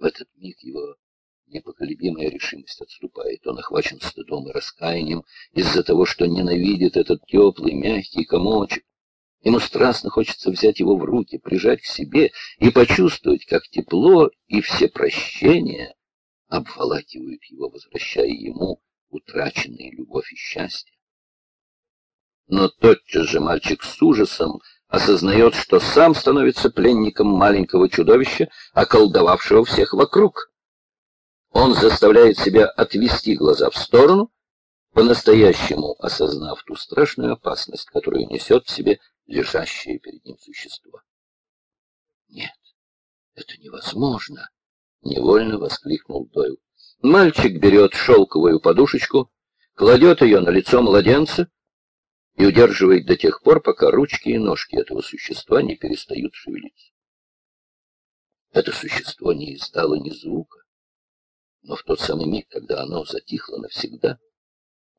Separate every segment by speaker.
Speaker 1: В этот миг его непоколебимая решимость отступает. Он охвачен стыдом и раскаянием из-за того, что ненавидит этот теплый, мягкий комочек. Ему страстно хочется взять его в руки, прижать к себе и почувствовать, как тепло и все прощения обволакивают его, возвращая ему утраченные любовь и счастье. Но тотчас же мальчик с ужасом осознает, что сам становится пленником маленького чудовища, околдовавшего всех вокруг. Он заставляет себя отвести глаза в сторону, по-настоящему осознав ту страшную опасность, которую несет в себе лежащее перед ним существо. «Нет, это невозможно!» — невольно воскликнул Дойл. Мальчик берет шелковую подушечку, кладет ее на лицо младенца и удерживает до тех пор, пока ручки и ножки этого существа не перестают шевелиться. Это существо не издало ни звука, но в тот самый миг, когда оно затихло навсегда,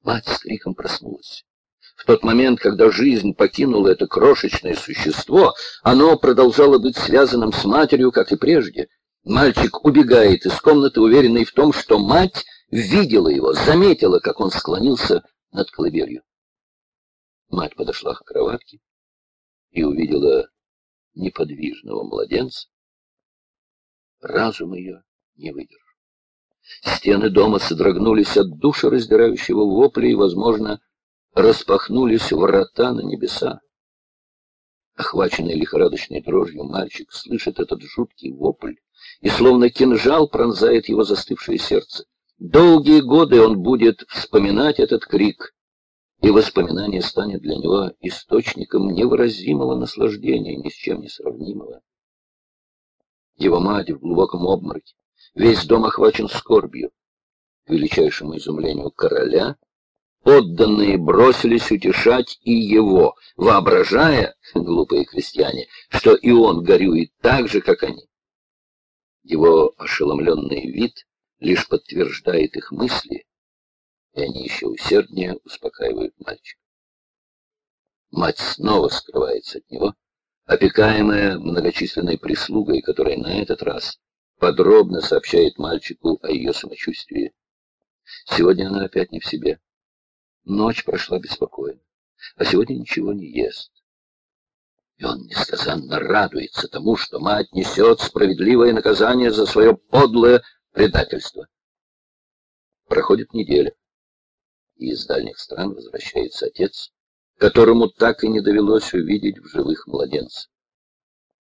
Speaker 1: мать с криком проснулась. В тот момент, когда жизнь покинула это крошечное существо, оно продолжало быть связанным с матерью, как и прежде. Мальчик убегает из комнаты, уверенный в том, что мать видела его, заметила, как он склонился над колыбелью. Мать подошла к кроватке и увидела неподвижного младенца. Разум ее не выдержал. Стены дома содрогнулись от душераздирающего вопля и, возможно, распахнулись врата на небеса. Охваченный лихорадочной дрожью мальчик слышит этот жуткий вопль, и словно кинжал пронзает его застывшее сердце. Долгие годы он будет вспоминать этот крик, и воспоминание станет для него источником невыразимого наслаждения, ни с чем не сравнимого. Его мать в глубоком обмороке, весь дом охвачен скорбью. К величайшему изумлению короля — Подданные бросились утешать и его, воображая, глупые крестьяне, что и он горюет так же, как они. Его ошеломленный вид лишь подтверждает их мысли, и они еще усерднее успокаивают мальчика. Мать снова скрывается от него, опекаемая многочисленной прислугой, которая на этот раз подробно сообщает мальчику о ее самочувствии. Сегодня она опять не в себе. Ночь прошла беспокойно, а сегодня ничего не ест. И он несказанно радуется тому, что мать несет справедливое наказание за свое подлое предательство. Проходит неделя, и из дальних стран возвращается отец, которому так и не довелось увидеть в живых младенца.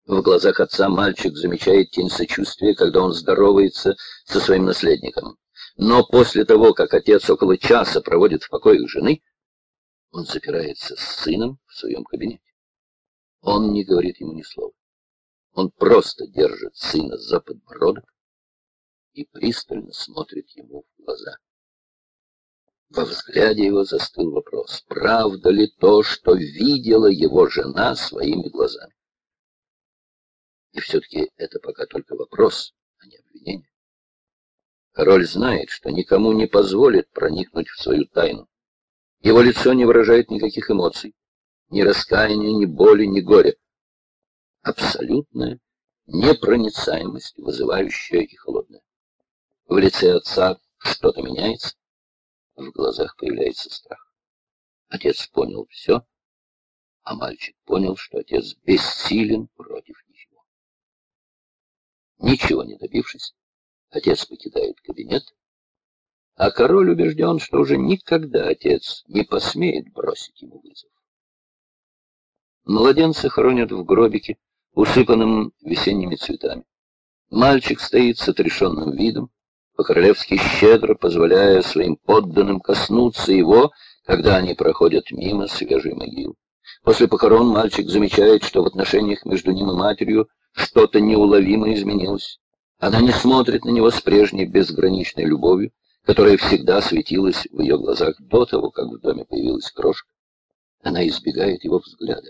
Speaker 1: В глазах отца мальчик замечает тень сочувствия, когда он здоровается со своим наследником. Но после того, как отец около часа проводит в покоях жены, он запирается с сыном в своем кабинете. Он не говорит ему ни слова. Он просто держит сына за подбородок и пристально смотрит ему в глаза. Во взгляде его застыл вопрос, правда ли то, что видела его жена своими глазами. И все-таки это пока только вопрос, а не обвинение. Король знает, что никому не позволит проникнуть в свою тайну. Его лицо не выражает никаких эмоций, ни раскаяния, ни боли, ни горя. Абсолютная непроницаемость, вызывающая и холодная. В лице отца что-то меняется, в глазах появляется страх. Отец понял все, а мальчик понял, что отец бессилен против ничего. Ничего не добившись, Отец покидает кабинет, а король убежден, что уже никогда отец не посмеет бросить ему вызов. Младенца хоронят в гробике, усыпанном весенними цветами. Мальчик стоит с отрешенным видом, по-королевски щедро позволяя своим подданным коснуться его, когда они проходят мимо свежей могилы. После похорон мальчик замечает, что в отношениях между ним и матерью что-то неуловимо изменилось. Она не смотрит на него с прежней безграничной любовью, которая всегда светилась в ее глазах до того, как в доме появилась крошка. Она избегает его взгляда.